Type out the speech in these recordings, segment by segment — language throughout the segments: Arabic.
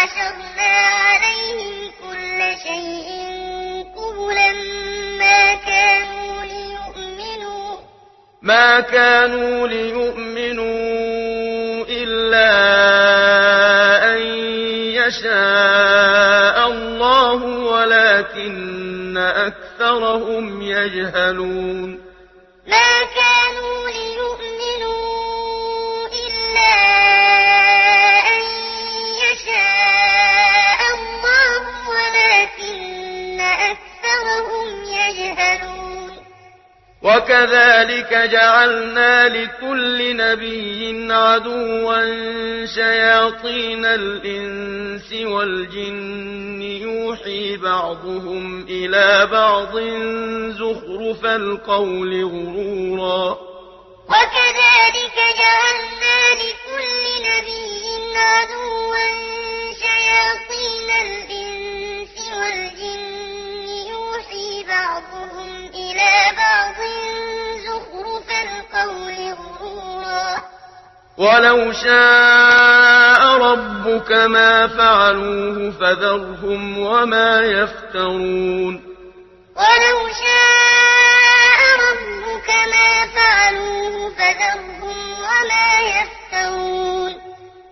حشرنا عليهم كل شيء قبلا ما كانوا ليؤمنوا ما كانوا ليؤمنوا إلا أن يشاء الله ولكن أكثرهم يجهلون ما كانوا ليؤمنوا وكذلك جعلنا لكل نبي عدوا شياطين الإنس والجن يوحي بعضهم إلى بعض زخرف القول غرورا وكذلك جعلنا لكل ولو شاء ربك ما فعلوه فذرهم وما يفترون. ولو شاء ربك ما فعلوه فذرهم وما يفترون.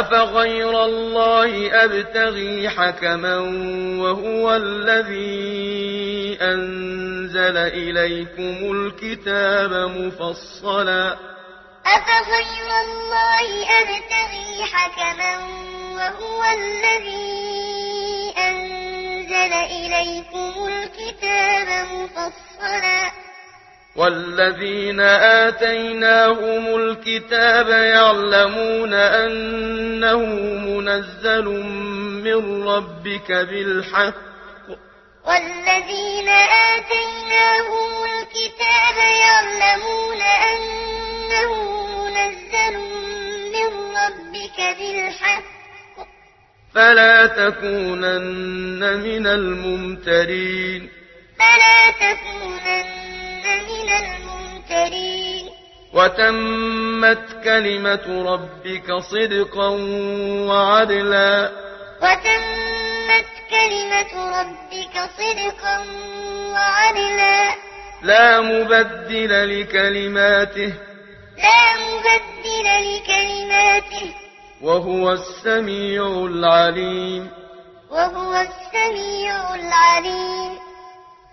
أفغير الله أبتغي حكما وهو الذي أنزل إليكم الكتاب مفصلا أفغير الله أبتغي حكما وهو الذي أنزل إليكم الكتاب مفصلا والذين آتيناهم الكتاب يعلمون أنه منزل من ربك بالحق. والذين آتيناهم الكتاب يعلمون أنه منزل من ربك بالحق. فلا تكونن من الممترين. فلا تكونن من المنكرين. وتمت كلمة ربك صدقا وعدلا. وتمت كلمة ربك صدقا وعدلا. لا مبدل لكلماته. لا مبدل لكلماته. وهو السميع العليم. وهو السميع العليم.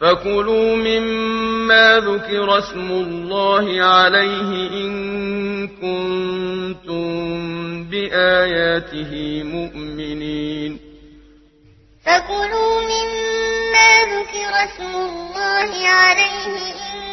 فكلوا مما ذكر اسم الله عليه إن كنتم بآياته مؤمنين فكلوا مما ذكر اسم الله عليه إن